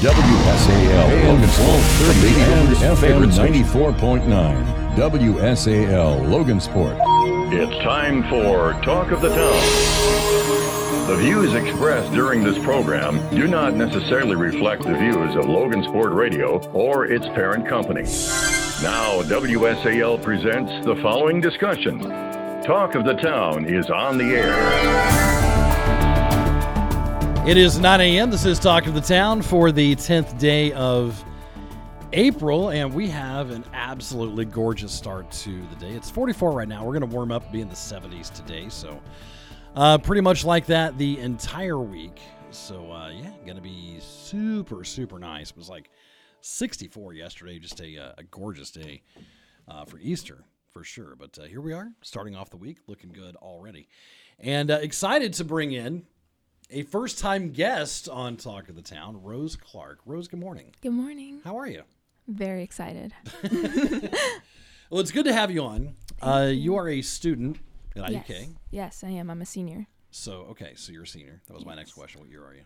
WSAL Logansport 30 and FM 94.9. WSAL Logansport. It's time for Talk of the Town. The views expressed during this program do not necessarily reflect the views of Logansport Radio or its parent company. Now, WSAL presents the following discussion. Talk of the Town is on the air. It is 9 a.m. This is Talk of the Town for the 10th day of April, and we have an absolutely gorgeous start to the day. It's 44 right now. We're going to warm up, be in the 70s today, so uh, pretty much like that the entire week. So, uh, yeah, going to be super, super nice. It was like 64 yesterday, just a, uh, a gorgeous day uh, for Easter for sure. But uh, here we are, starting off the week, looking good already. And uh, excited to bring in a first time guest on Talk of the Town, Rose Clark. Rose, good morning. Good morning. How are you? Very excited. well, it's good to have you on. Uh, you are a student at IUK. Yes. yes, I am. I'm a senior. So, okay, so you're a senior. That was my next question. What year are you?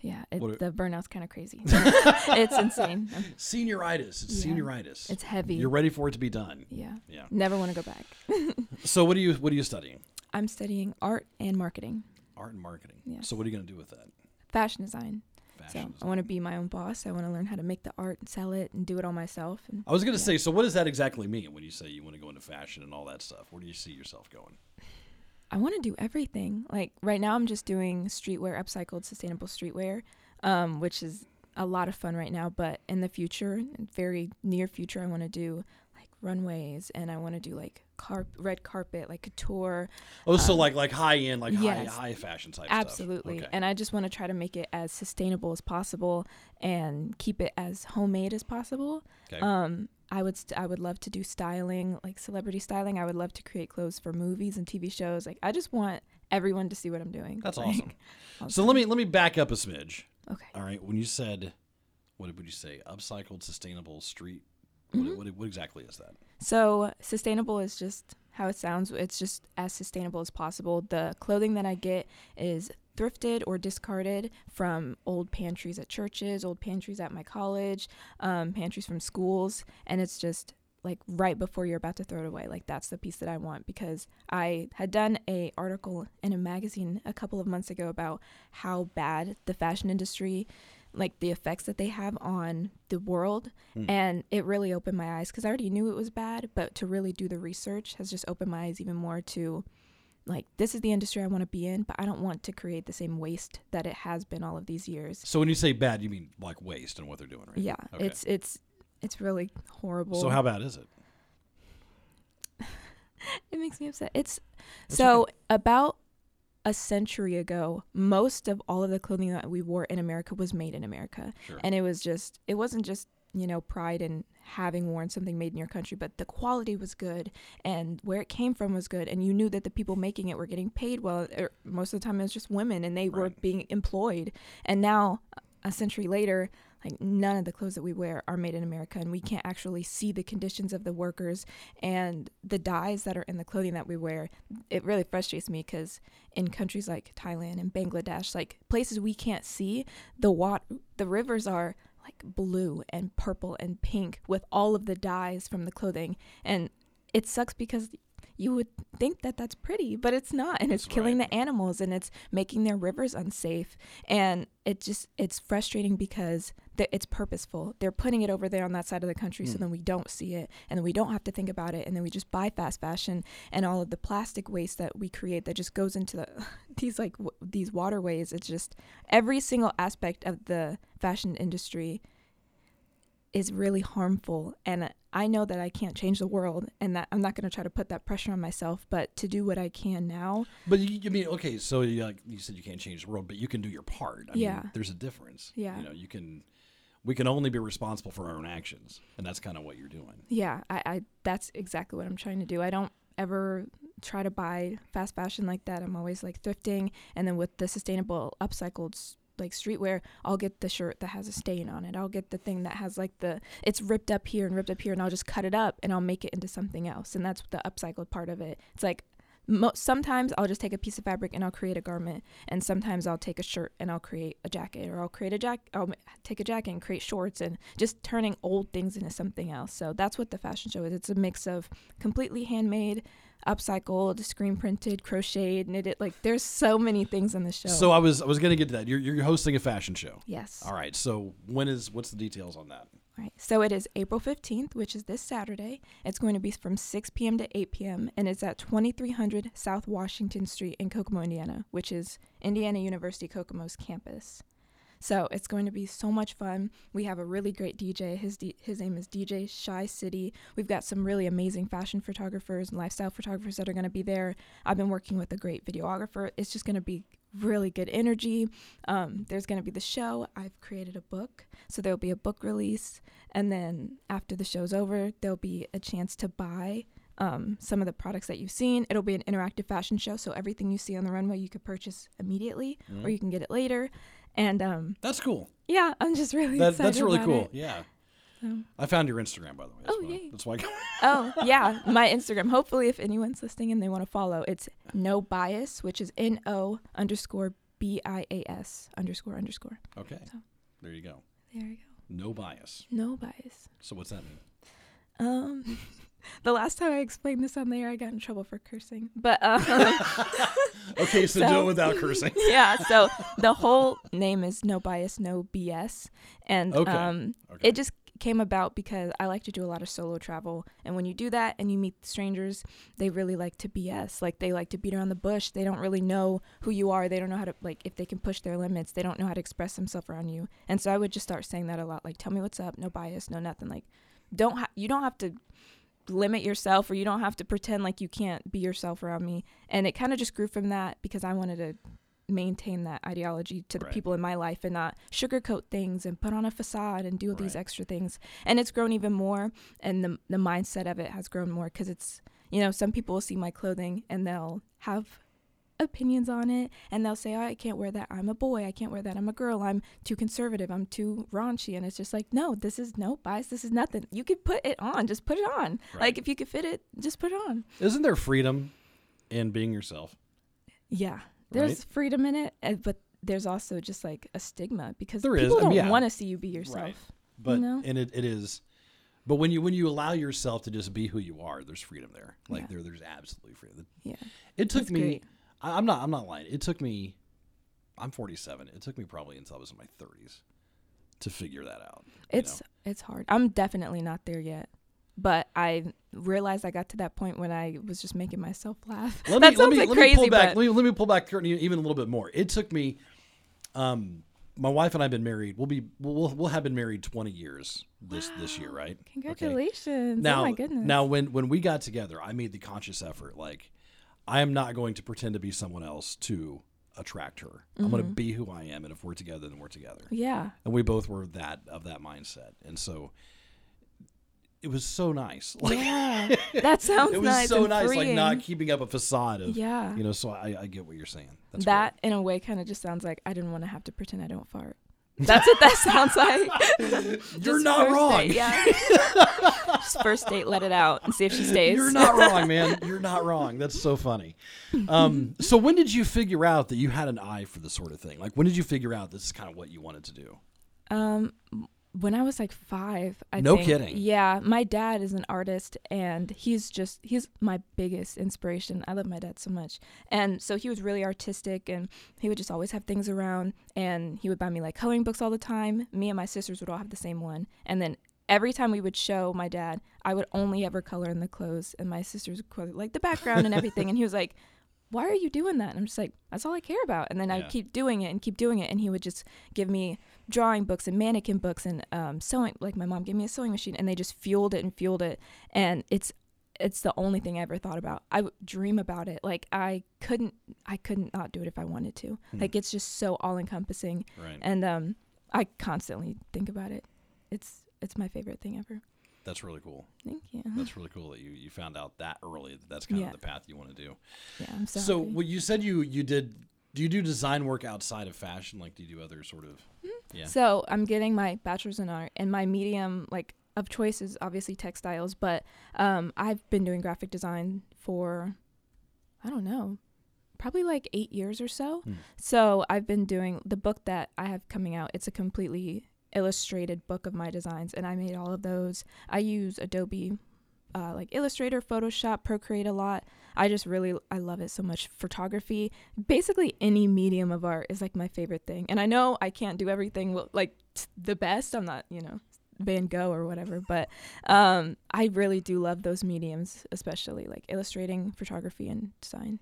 Yeah, it, What- the burnout's kind of crazy. it's insane. Senioritis. It's Yeah. senioritis. It's heavy. You're ready for it to be done. yeah. Yeah. Never want to go back. So, what are you what are you studying? I'm studying art and marketing, Art and marketing. Yes. So, what are you going to do with that? fashion design. Fashion. So I want to be my own boss. I want to learn how to make the art and sell it and do it all myself. And I was going to say, so what does that exactly mean when you say you want to go into fashion and all that stuff? Where do you see yourself going? I want to do everything. Like right now, I'm just doing streetwear, upcycled, sustainable streetwear, um, which is a lot of fun right now. But in the future, in very near future, I want to do runways and I want to do like carp- red carpet, like couture. Oh, so Um, like like high end, like high yes. high fashion type Absolutely. stuff. Okay. And I just want to try to make it as sustainable as possible and keep it as homemade as possible. Okay. Um, I would st- I would love to do styling, like celebrity styling. I would love to create clothes for movies and TV shows. Like I just want everyone to see what I'm doing. That's Like, awesome. I'll So let me let me back up a smidge. Okay. All right, when you said, what would you say? Upcycled, sustainable street. Mm-hmm. What, what, what exactly is that? So sustainable is just how it sounds. It's just as sustainable as possible. The clothing that I get is thrifted or discarded from old pantries at churches, old pantries at my college, um, pantries from schools, and it's just like right before you're about to throw it away. Like that's the piece that I want because I had done a article in a magazine a couple of months ago about how bad the fashion industry like the effects that they have on the world hmm. and it really opened my eyes because i already knew it was bad but to really do the research has just opened my eyes even more to like this is the industry i want to be in but i don't want to create the same waste that it has been all of these years So when you say bad, you mean like waste and what they're doing, right? yeah Okay. it's it's it's really horrible So how bad is it? it makes me upset it's That's so about a century ago most of all of the clothing that we wore in america was made in america. Sure. and it was just it wasn't just you know pride in having worn something made in your country but the quality was good and where it came from was good. And you knew that the people making it were getting paid well er, most of the time it was just women and they were being employed. And now a century later like none of the clothes that we wear are made in america and we can't actually see the conditions of the workers and the dyes that are in the clothing that we wear. It really frustrates me because in countries like thailand and bangladesh like places we can't see the wat- the rivers are like blue and purple and pink with all of the dyes from the clothing. And it sucks because you would think that that's pretty but it's not and it's That's killing right. the animals and it's making their rivers unsafe. And it just it's frustrating because it's purposeful they're putting it over there on that side of the country so hmm. then we don't see it and then we don't have to think about it and then we just buy fast fashion and all of the plastic waste that we create that just goes into the these like w- these waterways it's just every single aspect of the fashion industry is really harmful and I know that I can't change the world and that I'm not going to try to put that pressure on myself but to do what I can now But you, you mean okay? So you like you said you can't change the world, but you can do your part. I Yeah. Mean, there's a difference. Yeah. You know, you can. We can only be responsible for our own actions, and that's kind of what you're doing. Yeah, I, I that's exactly what I'm trying to do. I don't ever try to buy fast fashion like that. I'm always like thrifting and then with the sustainable upcycled like streetwear, I'll get the shirt that has a stain on it. I'll get the thing that has like the it's ripped up here and ripped up here and I'll just cut it up and I'll make it into something else. And that's the upcycled part of it. It's like Mo- sometimes I'll just take a piece of fabric and I'll create a garment, and sometimes I'll take a shirt and I'll create a jacket, or I'll create a jacket, I'll take a jacket and create shorts, and just turning old things into something else. So that's what the fashion show is. It's a mix of completely handmade, upcycled, screen printed, crocheted, knitted. Like there's so many things in the show. So I was I was going to get to that. You're you're hosting a fashion show. yes. All right. So when is what's the details on that? Right. So it is April 15th, which is this Saturday. It's going to be from 6 p.m. to 8 p.m. and it's at 2300 South Washington Street in Kokomo, Indiana, which is Indiana University Kokomo's campus. So it's going to be so much fun. We have a really great DJ. His D- his name is DJ Shy City. We've got some really amazing fashion photographers and lifestyle photographers that are going to be there. I've been working with a great videographer. It's just going to be really good energy. Um, there's going to be the show. I've created a book, so there'll be a book release, and then after the show's over, there'll be a chance to buy um, some of the products that you've seen. It'll be an interactive fashion show, so everything you see on the runway you could purchase immediately, or you can get it later. And um, That's cool. yeah, I'm just really That, excited. that's really cool. it. Yeah. So- I found your Instagram by the way. That's Oh, why, yay. That's why. I, Oh yeah, my Instagram. Hopefully, if anyone's listening and they want to follow, it's no bias, which is N O underscore B I A S underscore underscore. okay. So- There you go. There you go. No bias. No bias. So what's that mean? Um, the last time I explained this on the air, I got in trouble for cursing. But um, Okay, so, do it without cursing. yeah, so the whole name is No Bias, No BS, and Okay. um, Okay. it just came about because I like to do a lot of solo travel, and when you do that and you meet strangers, they really like to BS. Like they like to beat around the bush. They don't really know who you are. They don't know how to like if they can push their limits. They don't know how to express themselves around you. And so I would just start saying that a lot. Like, tell me what's up. No bias. No nothing. Like, don't ha- you don't have to limit yourself or you don't have to pretend like you can't be yourself around me. And it kind of just grew from that because I wanted to maintain that ideology to the Right. people in my life and not sugarcoat things and put on a facade and do these extra things. And it's grown even more and the the mindset of it has grown more cuz it's you know, some people will see my clothing and they'll have opinions on it and they'll say, oh, I can't wear that. I'm a boy. I can't wear that. I'm a girl. I'm too conservative. I'm too raunchy. And it's just like, no, this is no bias. This is nothing. You could put it on. Just put it on. Right. Like if you could fit it, just put it on. Isn't there freedom in being yourself? Yeah. There's freedom in it, uh, but there's also just like a stigma because There is. people I mean, don't yeah. want to see you be yourself. But know? and it, it is but when you when you allow yourself to just be who you are, there's freedom there. Like Yeah. there there's absolutely freedom. Yeah. It took That's me great. I, I'm not I'm not lying. It took me I'm 47. It took me probably until I was in my 30s to figure that out. you It's it's hard. I'm definitely not there yet. But I realized I got to that point when I was just making myself laugh. Let that me, sounds let me, like let crazy, me pull back. Let me, let me pull back curtain even a little bit more. It took me, um, my wife and I've been married. We'll be we'll we'll, have been married 20 years this this year, right? Okay. congratulations. Now, oh my goodness. now when when we got together, I made the conscious effort. Like, I am not going to pretend to be someone else to attract her. I'm going to Mm-hmm. be who I am, and if we're together, then we're together. yeah. And we both were that of that mindset, and so it was so nice. Like, Yeah. That sounds it was nice. so nice, like not keeping up a facade of Yeah. you know. So I, I get what you're saying. That's that in a way kind of just sounds like I didn't want to have to pretend I don't fart. That's what that sounds like. You're not wrong. Date, yeah. just first date, let it out and see if she stays. You're not wrong, man. You're not wrong. That's so funny. Um, so when did you figure out that you had an eye for this sort of thing? Like when did you figure out this is kind of what you wanted to do? Um, when I was like five, I No think. kidding. Yeah, my dad is an artist, and he's just he's my biggest inspiration. I love my dad so much, and so he was really artistic, and he would just always have things around, and he would buy me like coloring books all the time. Me and my sisters would all have the same one, and then every time we would show my dad, I would only ever color in the clothes, and my sisters would color like the background and everything, and he was like. Why are you doing that? And I'm just like, that's all I care about. And then I Yeah. would keep doing it and keep doing it. And he would just give me drawing books and mannequin books and um, sewing. Like my mom gave me a sewing machine, and they just fueled it and fueled it. And it's it's the only thing I ever thought about. I would dream about it. Like I couldn't I couldn't not do it if I wanted to. Like it's just so all encompassing. Right. And um, I constantly think about it. It's it's my favorite thing ever. That's really cool. Thank you. That's really cool that you, you found out that early that that's kind Yeah. of the path you want to do. Yeah, I'm so. So, happy. well, you said you you did. Do you do design work outside of fashion? Like, do you do other sort of? Yeah. So I'm getting my bachelor's in art, and my medium like of choice is obviously textiles. But um, I've been doing graphic design for I don't know, probably like eight years or so. Hmm. So I've been doing the book that I have coming out. It's a completely illustrated book of my designs, and I made all of those. I use Adobe, uh, like Illustrator, Photoshop, Procreate a lot. I just really I love it so much. Photography, basically any medium of art is like my favorite thing. And I know I can't do everything like t- the best. I'm not, you know, Van Gogh or whatever, but um, I really do love those mediums, especially like illustrating, photography, and design.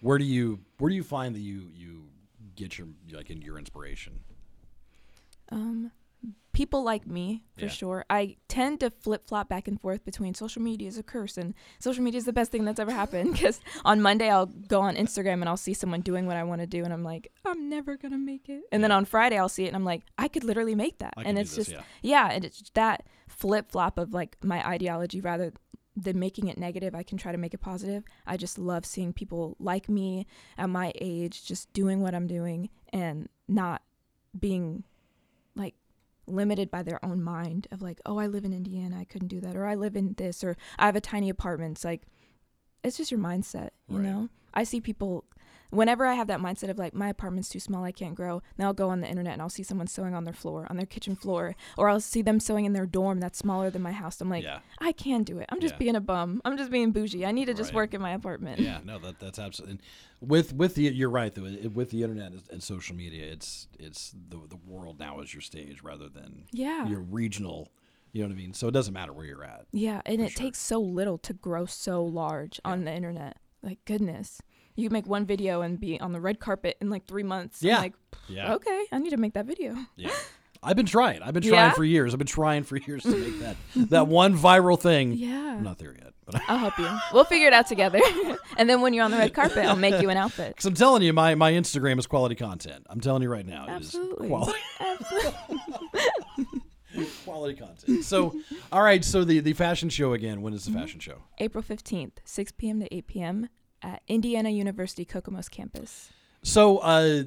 Where do you where do you find that you you get your like in your inspiration? Um, people like me for Yeah. sure. I tend to flip flop back and forth between social media is a curse and social media is the best thing that's ever happened. Because on Monday I'll go on Instagram and I'll see someone doing what I want to do, and I'm like, I'm never gonna make it. And then on Friday I'll see it and I'm like, I could literally make that. I and it's this, just yeah. yeah, and it's that flip flop of like my ideology rather than making it negative, I can try to make it positive. I just love seeing people like me at my age just doing what I'm doing and not being like limited by their own mind of like, oh, I live in Indiana, I couldn't do that, or I live in this, or I have a tiny apartment. It's like, it's just your mindset, you Right. know? I see people, whenever I have that mindset of like, my apartment's too small, I can't grow, then I'll go on the internet and I'll see someone sewing on their floor, on their kitchen floor, or I'll see them sewing in their dorm that's smaller than my house. I'm like, yeah. I can do it. I'm just Yeah. being a bum. I'm just being bougie. I need to just Right. work in my apartment. Yeah, no, that that's absolutely with with the you're right though. With the internet and social media, it's it's the the world now is your stage rather than Yeah. your regional. You know what I mean? So it doesn't matter where you're at. Yeah, and it sure. takes so little to grow so large on the internet. Like goodness, you make one video and be on the red carpet in like three months. I'm Yeah. like Yeah, okay, I need to make that video. yeah. I've been trying. I've been trying Yeah? for years. I've been trying for years to make that that one viral thing. Yeah, I'm not there yet, but I'll help you. We'll figure it out together. and then when you're on the red carpet, I'll make you an outfit. because I'm telling you, my my Instagram is quality content. I'm telling you right now, it is Absolutely. quality Absolutely. quality content. So, all right. So the the fashion show again. When is Mm-hmm. the fashion show? April fifteenth, six p.m. to eight p.m. at Indiana University Kokomo's campus. So, uh,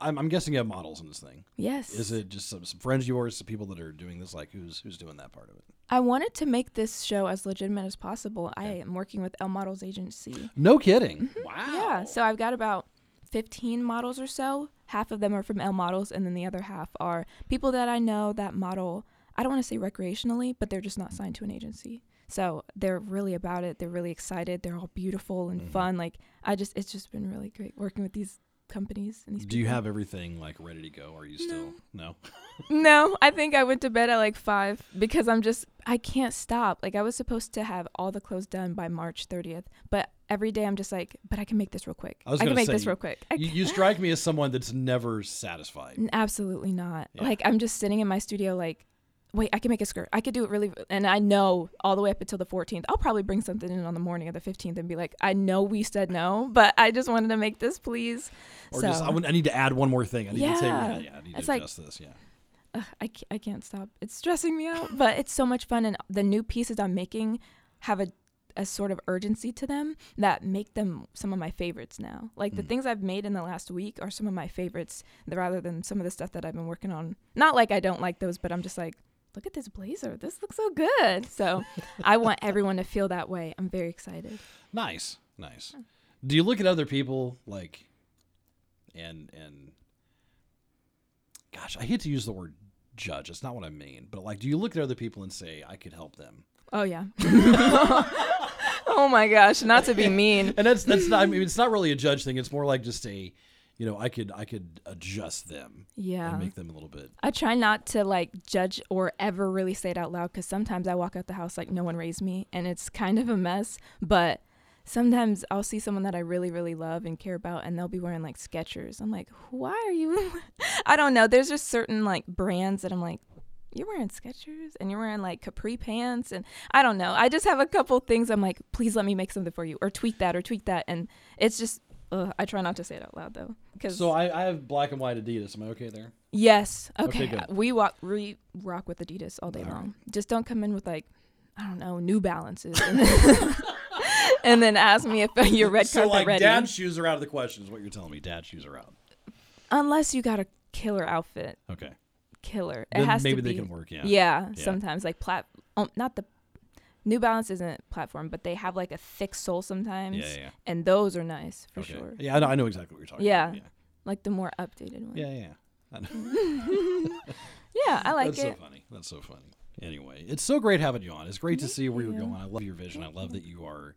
I'm, I'm guessing you have models in this thing. Yes. Is it just some, some friends of yours, some people that are doing this? Like, who's who's doing that part of it? I wanted to make this show as legitimate as possible. I am working with L Models Agency. No kidding. Wow. Mm-hmm. Yeah, so I've got about 15 models or so. Half of them are from L Models, and then the other half are people that I know that model, I don't want to say recreationally, but they're just not signed to an agency. So they're really about it. They're really excited. They're all beautiful and Mhm. fun. Like, I just, it's just been really great working with these companies and these Do you have everything like ready to go? Are you still no? No, I think I went to bed at like five because I'm just I can't stop. Like I was supposed to have all the clothes done by March 30th, but every day I'm just like, but I can make this real quick. I was can gonna make say, this real quick. You, you strike me as someone that's never satisfied. Absolutely not. Yeah. Like I'm just sitting in my studio like wait, I can make a skirt. I could do it really and I know all the way up until the 14th. I'll probably bring something in on the morning of the 15th and be like, I know we said no, but I just wanted to make this please. Or so just I, would- I need to add one more thing. I need to say Yeah. yeah, yeah. I need It's to like- adjust this. Yeah. ugh, I, ca- I can't stop. It's stressing me out, but it's so much fun. And the new pieces I'm making have a, a sort of urgency to them that make them some of my favorites now. Like the Mm. things I've made in the last week are some of my favorites rather than some of the stuff that I've been working on. Not like I don't like those, but I'm just like, look at this blazer. This looks so good. So I want everyone to feel that way. I'm very excited. Nice, nice. Do you look at other people like, and and, gosh, I hate to use the word judge. It's not what I mean. But like, do you look at other people and say, I could help them? Oh, yeah. oh my gosh. Not to be mean. And that's that's not. I mean, it's not really a judge thing. It's more like just a, you know, I could I could adjust them Yeah. and make them a little bit. I try not to like judge or ever really say it out loud because sometimes I walk out the house like no one raised me and it's kind of a mess. But sometimes I'll see someone that I really, really love and care about and they'll be wearing like Skechers. I'm like, why are you? I don't know. There's just certain like brands that I'm like, you're wearing Skechers and you're wearing like capri pants and I don't know. I just have a couple things I'm like, please let me make something for you or tweak that or tweak that. And it's just, ugh, I try not to say it out loud though. Cause So I, I have black and white Adidas. Am I okay there? Yes. Okay, Okay. good. we walk we rock with Adidas all day All right. long. Just don't come in with like I don't know New Balances, and then, and then ask me if your red so carpet like ready. dad's shoes are out of the question. Is what you're telling me? Dad's shoes are out. Unless you got a killer outfit, Okay. killer. Then it has to. maybe to they be. can work. Yeah. Yeah. Yeah. Sometimes like plat. Um, not the New Balance isn't platform, but they have like a thick sole sometimes, Yeah, yeah. and those are nice for Okay. sure. Yeah, I know, I know exactly what you're talking Yeah. about. Yeah. Like the more updated one. Yeah, yeah. yeah. I know. Yeah, I like That's it. so funny. That's so funny. Anyway, it's so great having you on. It's great to see where you're going. I love your vision. I love that you are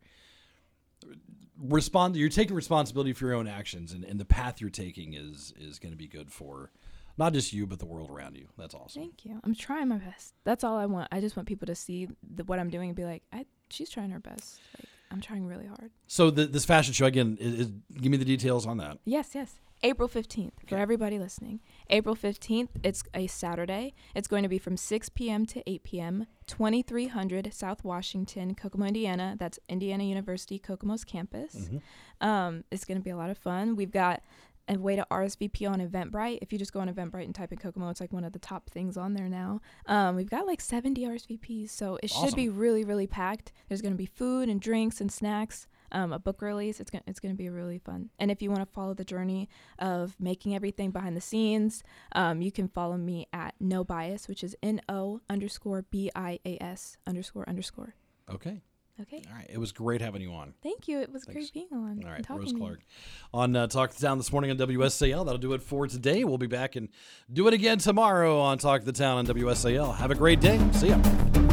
respond. You're taking responsibility for your own actions, and, and the path you're taking is is going to be good for not just you but the world around you. That's awesome. Thank you. I'm trying my best. That's all I want. I just want people to see the, what I'm doing and be like, I, she's trying her best. Like, I'm trying really hard. So the, this fashion show again, is, is, give me the details on that. Yes, yes. April 15th for Okay. everybody listening. April 15th, it's a Saturday. It's going to be from 6 p.m. to 8 p.m. 2300 South Washington, Kokomo, Indiana. That's Indiana University Kokomo's campus. Um, it's going to be a lot of fun. We've got a way to RSVP on Eventbrite. If you just go on Eventbrite and type in Kokomo, it's like one of the top things on there now. Um, we've got like 70 RSVPs, so it should be really, really packed. There's going to be food and drinks and snacks. Um, a book release. It's gonna it's gonna be really fun. And if you want to follow the journey of making everything behind the scenes, um, you can follow me at no bias, which is n o underscore b i a s underscore underscore. Okay. Okay. All right. It was great having you on. Thank you. It was Thanks. great being on. All right. Rose. Clark on uh, Talk the Town this morning on WSAL. That'll do it for today. We'll be back and do it again tomorrow on Talk the Town on WSAL. Have a great day. See ya.